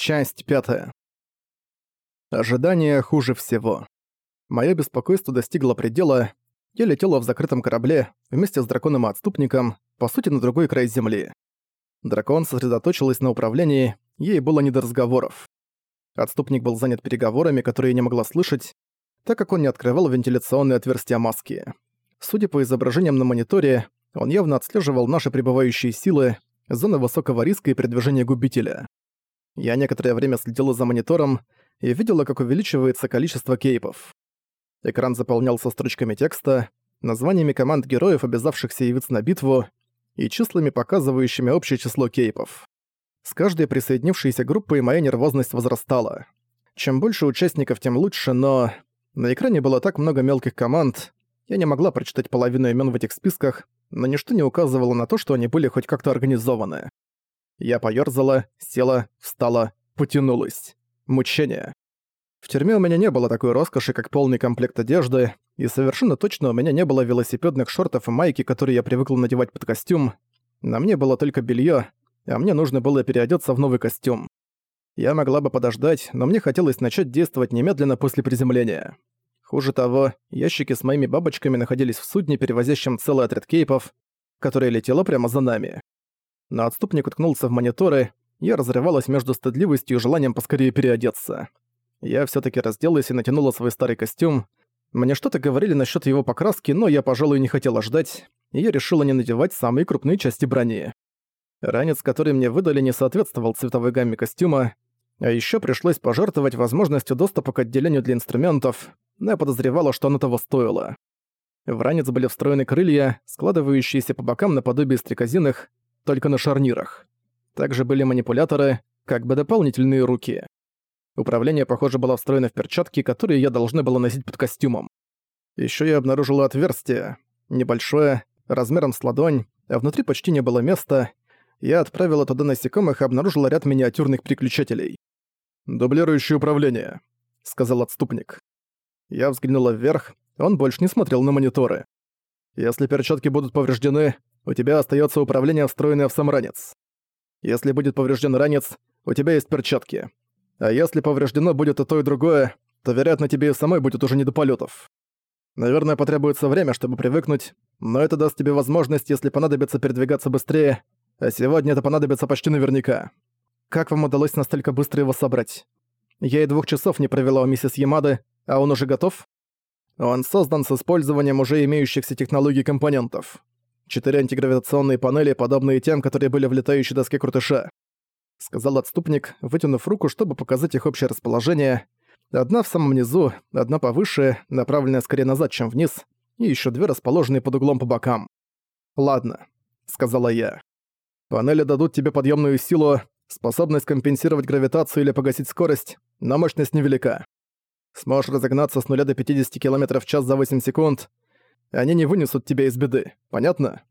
Часть пятая. Ожидание хуже всего. Моё беспокойство достигло предела. Я летела в закрытом корабле вместе с драконом-отступником, по сути, на другой край Земли. Дракон сосредоточилась на управлении, ей было не до разговоров. Отступник был занят переговорами, которые я не могла слышать, так как он не открывал вентиляционные отверстия маски. Судя по изображениям на мониторе, он явно отслеживал наши пребывающие силы, зоны высокого риска и передвижения губителя. Я некоторое время следила за монитором и видела, как увеличивается количество кейпов. Экран заполнялся строчками текста, названиями команд героев, обязавшихся явиться на битву, и числами, показывающими общее число кейпов. С каждой присоединившейся группой моя нервозность возрастала. Чем больше участников, тем лучше, но... На экране было так много мелких команд, я не могла прочитать половину имен в этих списках, но ничто не указывало на то, что они были хоть как-то организованы. Я поёрзала, села, встала, потянулась. Мучение. В тюрьме у меня не было такой роскоши, как полный комплект одежды, и совершенно точно у меня не было велосипедных шортов и майки, которые я привыкла надевать под костюм. На мне было только белье, а мне нужно было переодеться в новый костюм. Я могла бы подождать, но мне хотелось начать действовать немедленно после приземления. Хуже того, ящики с моими бабочками находились в судне, перевозящем целый отряд кейпов, которое летело прямо за нами но отступник уткнулся в мониторы, я разрывалась между стыдливостью и желанием поскорее переодеться. Я все таки разделась и натянула свой старый костюм. Мне что-то говорили насчет его покраски, но я, пожалуй, не хотела ждать, и я решила не надевать самые крупные части брони. Ранец, который мне выдали, не соответствовал цветовой гамме костюма, а еще пришлось пожертвовать возможностью доступа к отделению для инструментов, но я подозревала, что оно того стоило. В ранец были встроены крылья, складывающиеся по бокам наподобие стрекозиных, только на шарнирах. Также были манипуляторы, как бы дополнительные руки. Управление, похоже, было встроено в перчатки, которые я должна была носить под костюмом. Еще я обнаружила отверстие. Небольшое, размером с ладонь, а внутри почти не было места. Я отправила туда насекомых и обнаружила ряд миниатюрных приключателей. «Дублирующее управление», — сказал отступник. Я взглянула вверх, он больше не смотрел на мониторы. «Если перчатки будут повреждены, у тебя остается управление, встроенное в сам ранец. Если будет поврежден ранец, у тебя есть перчатки. А если повреждено будет и то, и другое, то, вероятно, тебе и самой будет уже не до полетов. Наверное, потребуется время, чтобы привыкнуть, но это даст тебе возможность, если понадобится, передвигаться быстрее, а сегодня это понадобится почти наверняка. Как вам удалось настолько быстро его собрать? Я и двух часов не провела у миссис Ямады, а он уже готов? Он создан с использованием уже имеющихся технологий компонентов. Четыре антигравитационные панели, подобные тем, которые были в летающей доске крутыша. Сказал отступник, вытянув руку, чтобы показать их общее расположение. Одна в самом низу, одна повыше, направленная скорее назад, чем вниз, и еще две расположенные под углом по бокам. «Ладно», — сказала я. «Панели дадут тебе подъемную силу, способность компенсировать гравитацию или погасить скорость, но мощность невелика. Сможешь разогнаться с нуля до 50 км в час за 8 секунд, они не вынесут тебя из беды, понятно?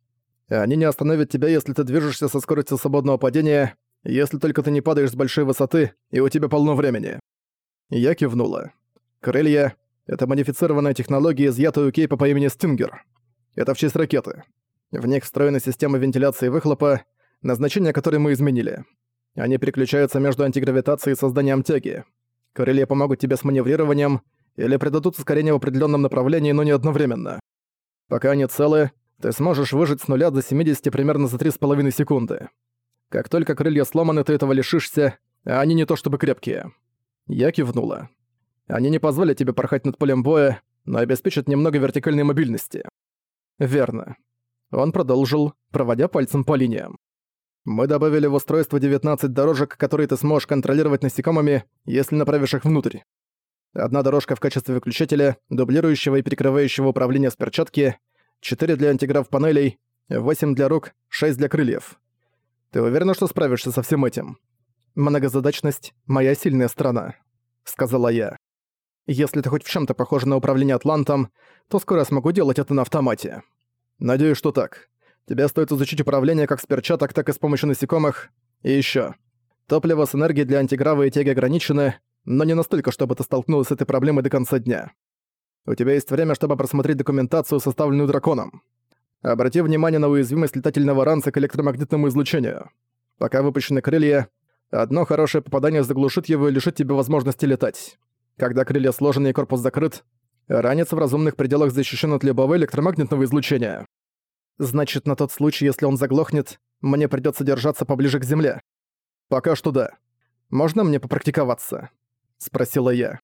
Они не остановят тебя, если ты движешься со скоростью свободного падения, если только ты не падаешь с большой высоты, и у тебя полно времени». Я кивнула. «Крылья — это модифицированная технология, изъятая у Кейпа по имени Стингер. Это в честь ракеты. В них встроена система вентиляции выхлопа, назначение которой мы изменили. Они переключаются между антигравитацией и созданием тяги. Крылья помогут тебе с маневрированием или придадут ускорение в определенном направлении, но не одновременно. Пока они целы, ты сможешь выжить с нуля до 70 примерно за 3,5 секунды. Как только крылья сломаны, ты этого лишишься, а они не то чтобы крепкие. Я кивнула. Они не позволят тебе порхать над полем боя, но обеспечат немного вертикальной мобильности. Верно. Он продолжил, проводя пальцем по линиям. Мы добавили в устройство 19 дорожек, которые ты сможешь контролировать насекомыми, если направишь их внутрь. Одна дорожка в качестве выключателя, дублирующего и перекрывающего управление с перчатки, 4 для антиграф-панелей, 8 для рук, 6 для крыльев. Ты уверена, что справишься со всем этим? Многозадачность — моя сильная сторона, — сказала я. Если ты хоть в чем то похожа на управление Атлантом, то скоро смогу делать это на автомате. Надеюсь, что так. Тебе стоит изучить управление как с перчаток, так и с помощью насекомых. И еще. Топливо с энергией для антиграва и теги ограничены, но не настолько, чтобы ты столкнулась с этой проблемой до конца дня. У тебя есть время, чтобы просмотреть документацию, составленную драконом. Обрати внимание на уязвимость летательного ранца к электромагнитному излучению. Пока выпущены крылья, Одно хорошее попадание заглушит его и лишит тебя возможности летать. Когда крылья сложены и корпус закрыт, ранец в разумных пределах защищен от любого электромагнитного излучения. Значит, на тот случай, если он заглохнет, мне придётся держаться поближе к земле. Пока что да. Можно мне попрактиковаться? Спросила я.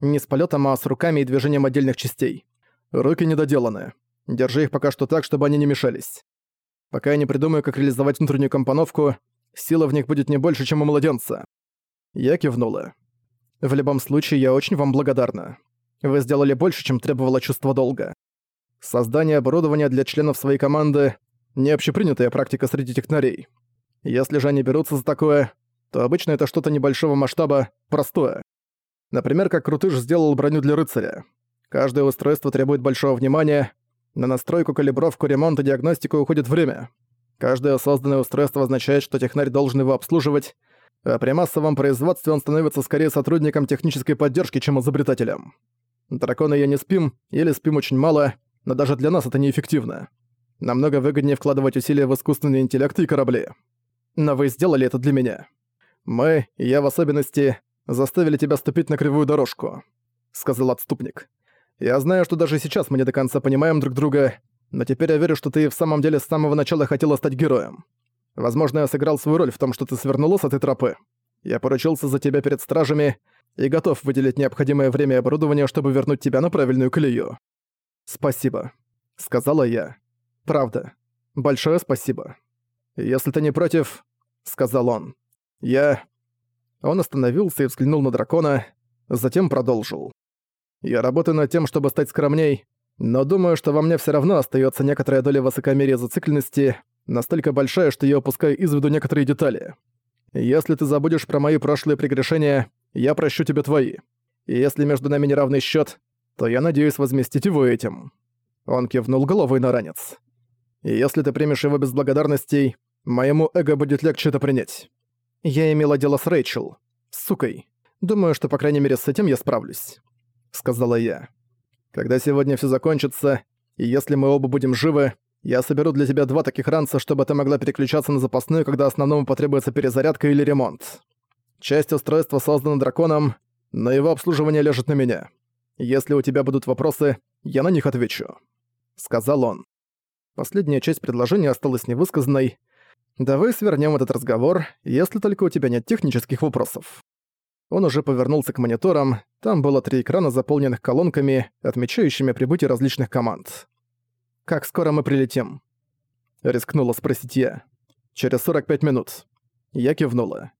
Не с полётом, а с руками и движением отдельных частей. Руки недоделаны. Держи их пока что так, чтобы они не мешались. Пока я не придумаю, как реализовать внутреннюю компоновку, сила в них будет не больше, чем у младенца. Я кивнула. В любом случае, я очень вам благодарна. Вы сделали больше, чем требовало чувство долга. Создание оборудования для членов своей команды – не общепринятая практика среди технарей. Если же они берутся за такое, то обычно это что-то небольшого масштаба, простое. Например, как Крутыш сделал броню для рыцаря. Каждое устройство требует большого внимания, на настройку, калибровку, ремонт и диагностику уходит время. Каждое созданное устройство означает, что технарь должен его обслуживать, а при массовом производстве он становится скорее сотрудником технической поддержки, чем изобретателем. Драконы я не спим, или спим очень мало, но даже для нас это неэффективно. Намного выгоднее вкладывать усилия в искусственный интеллект и корабли. Но вы сделали это для меня. Мы, и я в особенности, заставили тебя ступить на кривую дорожку», — сказал отступник. Я знаю, что даже сейчас мы не до конца понимаем друг друга, но теперь я верю, что ты в самом деле с самого начала хотела стать героем. Возможно, я сыграл свою роль в том, что ты свернула с этой тропы. Я поручился за тебя перед стражами и готов выделить необходимое время и оборудование, чтобы вернуть тебя на правильную колею. Спасибо, сказала я. Правда. Большое спасибо. Если ты не против, сказал он. Я... Он остановился и взглянул на дракона, затем продолжил. Я работаю над тем, чтобы стать скромней, но думаю, что во мне все равно остается некоторая доля высокомерия зацикленности, настолько большая, что я упускаю из виду некоторые детали. Если ты забудешь про мои прошлые прегрешения, я прощу тебе твои. И если между нами неравный счет, то я надеюсь возместить его этим». Он кивнул головой на ранец. «И если ты примешь его без благодарностей, моему эго будет легче это принять. Я имела дело с Рэйчел. С сукой. Думаю, что по крайней мере с этим я справлюсь. — сказала я. «Когда сегодня все закончится, и если мы оба будем живы, я соберу для тебя два таких ранца, чтобы ты могла переключаться на запасную, когда основному потребуется перезарядка или ремонт. Часть устройства создана драконом, но его обслуживание лежит на меня. Если у тебя будут вопросы, я на них отвечу», — сказал он. Последняя часть предложения осталась невысказанной. «Давай свернем этот разговор, если только у тебя нет технических вопросов». Он уже повернулся к мониторам, там было три экрана, заполненных колонками, отмечающими прибытие различных команд. «Как скоро мы прилетим?» Рискнула спросить я. «Через 45 минут». Я кивнула.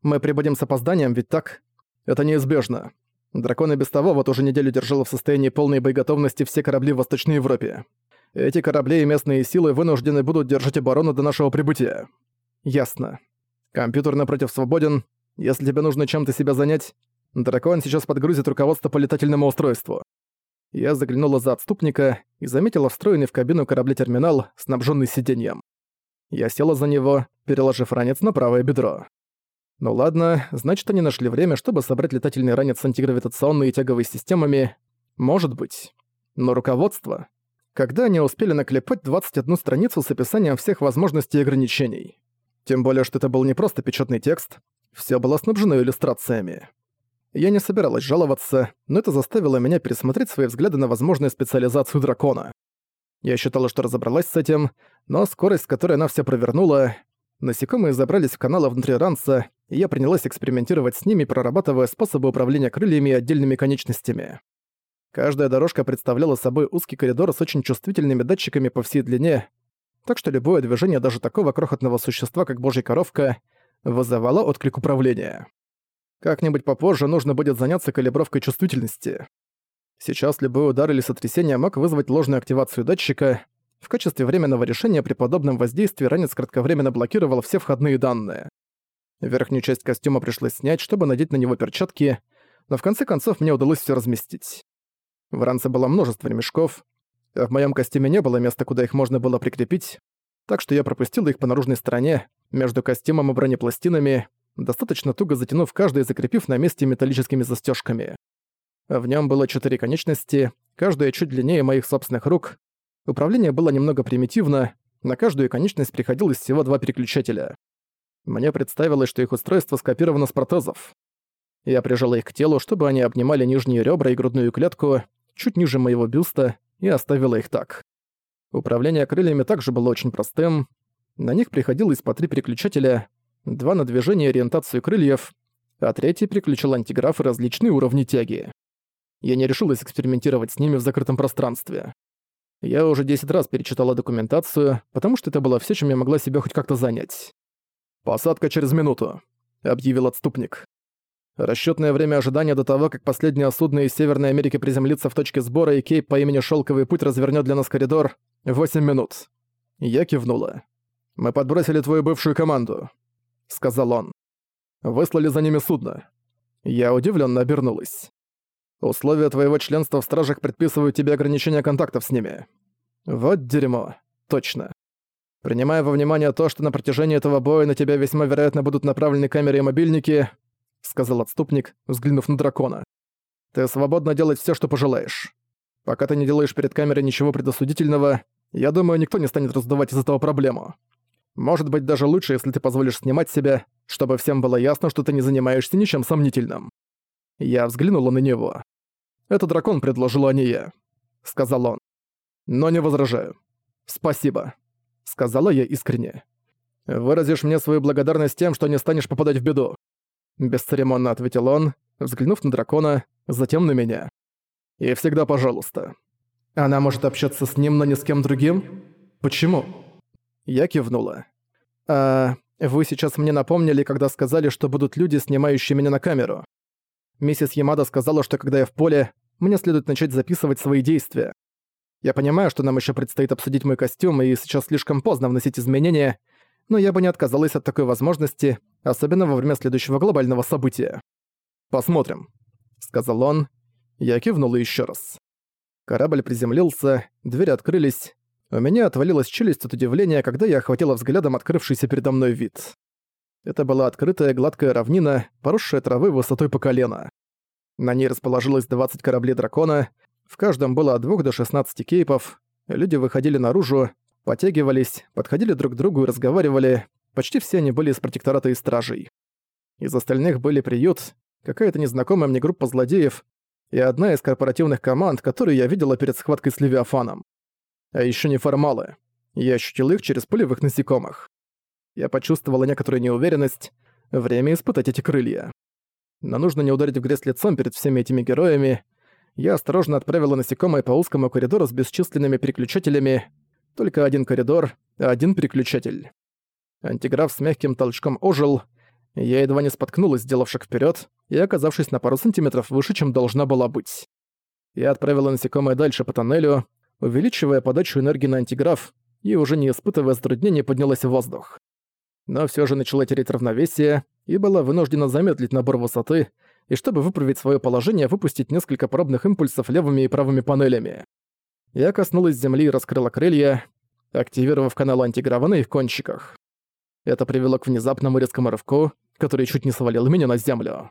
«Мы прибудем с опозданием, ведь так?» «Это неизбежно. Дракон и без того вот уже неделю держал в состоянии полной боеготовности все корабли в Восточной Европе. Эти корабли и местные силы вынуждены будут держать оборону до нашего прибытия». «Ясно. Компьютер напротив свободен, если тебе нужно чем-то себя занять, дракон сейчас подгрузит руководство по летательному устройству. Я заглянула за отступника и заметила встроенный в кабину корабля терминал, снабженный сиденьем. Я села за него, переложив ранец на правое бедро. Ну ладно, значит, они нашли время, чтобы собрать летательный ранец с антигравитационной и тяговой системами. Может быть. Но руководство? Когда они успели наклепать 21 страницу с описанием всех возможностей и ограничений? Тем более, что это был не просто печатный текст, все было снабжено иллюстрациями. Я не собиралась жаловаться, но это заставило меня пересмотреть свои взгляды на возможную специализацию дракона. Я считала, что разобралась с этим, но скорость, с которой она все провернула... Насекомые забрались в каналы внутри ранца, и я принялась экспериментировать с ними, прорабатывая способы управления крыльями и отдельными конечностями. Каждая дорожка представляла собой узкий коридор с очень чувствительными датчиками по всей длине, так что любое движение даже такого крохотного существа, как божья коровка, вызывало отклик управления. Как-нибудь попозже нужно будет заняться калибровкой чувствительности. Сейчас любой удар или сотрясение мог вызвать ложную активацию датчика. В качестве временного решения при подобном воздействии ранец кратковременно блокировал все входные данные. Верхнюю часть костюма пришлось снять, чтобы надеть на него перчатки, но в конце концов мне удалось все разместить. В ранце было множество ремешков, в моем костюме не было места, куда их можно было прикрепить, так что я пропустил их по наружной стороне, между костюмом и бронепластинами, достаточно туго затянув каждый и закрепив на месте металлическими застежками. В нем было четыре конечности, каждая чуть длиннее моих собственных рук. Управление было немного примитивно, на каждую конечность приходилось всего два переключателя. Мне представилось, что их устройство скопировано с протезов. Я прижала их к телу, чтобы они обнимали нижние ребра и грудную клетку, чуть ниже моего бюста, и оставила их так. Управление крыльями также было очень простым. На них приходилось по три переключателя, два на движение и ориентацию крыльев, а третий переключал антиграф и различные уровни тяги. Я не решилась экспериментировать с ними в закрытом пространстве. Я уже 10 раз перечитала документацию, потому что это было все, чем я могла себя хоть как-то занять. «Посадка через минуту», — объявил отступник. Расчетное время ожидания до того, как последнее судно из Северной Америки приземлится в точке сбора и Кейп по имени Шелковый путь развернет для нас коридор — 8 минут. Я кивнула. «Мы подбросили твою бывшую команду», — сказал он. «Выслали за ними судно». Я удивленно обернулась. «Условия твоего членства в стражах предписывают тебе ограничение контактов с ними». «Вот дерьмо. Точно. Принимая во внимание то, что на протяжении этого боя на тебя весьма вероятно будут направлены камеры и мобильники, — сказал отступник, взглянув на дракона. «Ты свободно делать все, что пожелаешь. Пока ты не делаешь перед камерой ничего предосудительного, я думаю, никто не станет раздувать из этого проблему. Может быть, даже лучше, если ты позволишь снимать себя, чтобы всем было ясно, что ты не занимаешься ничем сомнительным». Я взглянула на него. «Это дракон предложил, а не я», — сказал он. «Но не возражаю. Спасибо», — сказала я искренне. «Выразишь мне свою благодарность тем, что не станешь попадать в беду. Бесцеремонно ответил он, взглянув на дракона, затем на меня. «И всегда пожалуйста». «Она может общаться с ним, но не с кем другим? Почему?» Я кивнула. «А вы сейчас мне напомнили, когда сказали, что будут люди, снимающие меня на камеру. Миссис Ямада сказала, что когда я в поле, мне следует начать записывать свои действия. Я понимаю, что нам еще предстоит обсудить мой костюм, и сейчас слишком поздно вносить изменения, но я бы не отказалась от такой возможности, особенно во время следующего глобального события. «Посмотрим», — сказал он. Я кивнул еще раз. Корабль приземлился, двери открылись. У меня отвалилась челюсть от удивления, когда я охватила взглядом открывшийся передо мной вид. Это была открытая гладкая равнина, поросшая травы высотой по колено. На ней расположилось 20 кораблей дракона, в каждом было от 2 до 16 кейпов, люди выходили наружу, потягивались, подходили друг к другу и разговаривали, Почти все они были из протектората и стражей. Из остальных были приют, какая-то незнакомая мне группа злодеев и одна из корпоративных команд, которую я видела перед схваткой с Левиафаном. А еще неформалы. Я ощутил их через пулевых насекомых. Я почувствовала некоторую неуверенность. Время испытать эти крылья. Но нужно не ударить в грязь лицом перед всеми этими героями. Я осторожно отправила насекомое по узкому коридору с бесчисленными переключателями. Только один коридор, один переключатель. Антиграф с мягким толчком ожил. Я едва не споткнулась, сделав шаг вперед и оказавшись на пару сантиметров выше, чем должна была быть. Я отправила насекомое дальше по тоннелю, увеличивая подачу энергии на антиграф и уже не испытывая затруднений поднялась в воздух. Но все же начала терять равновесие и была вынуждена замедлить набор высоты и чтобы выправить свое положение, выпустить несколько пробных импульсов левыми и правыми панелями. Я коснулась земли и раскрыла крылья, активировав канал антиграва на их кончиках. Это привело к внезапному резкому рывку, который чуть не свалил меня на землю.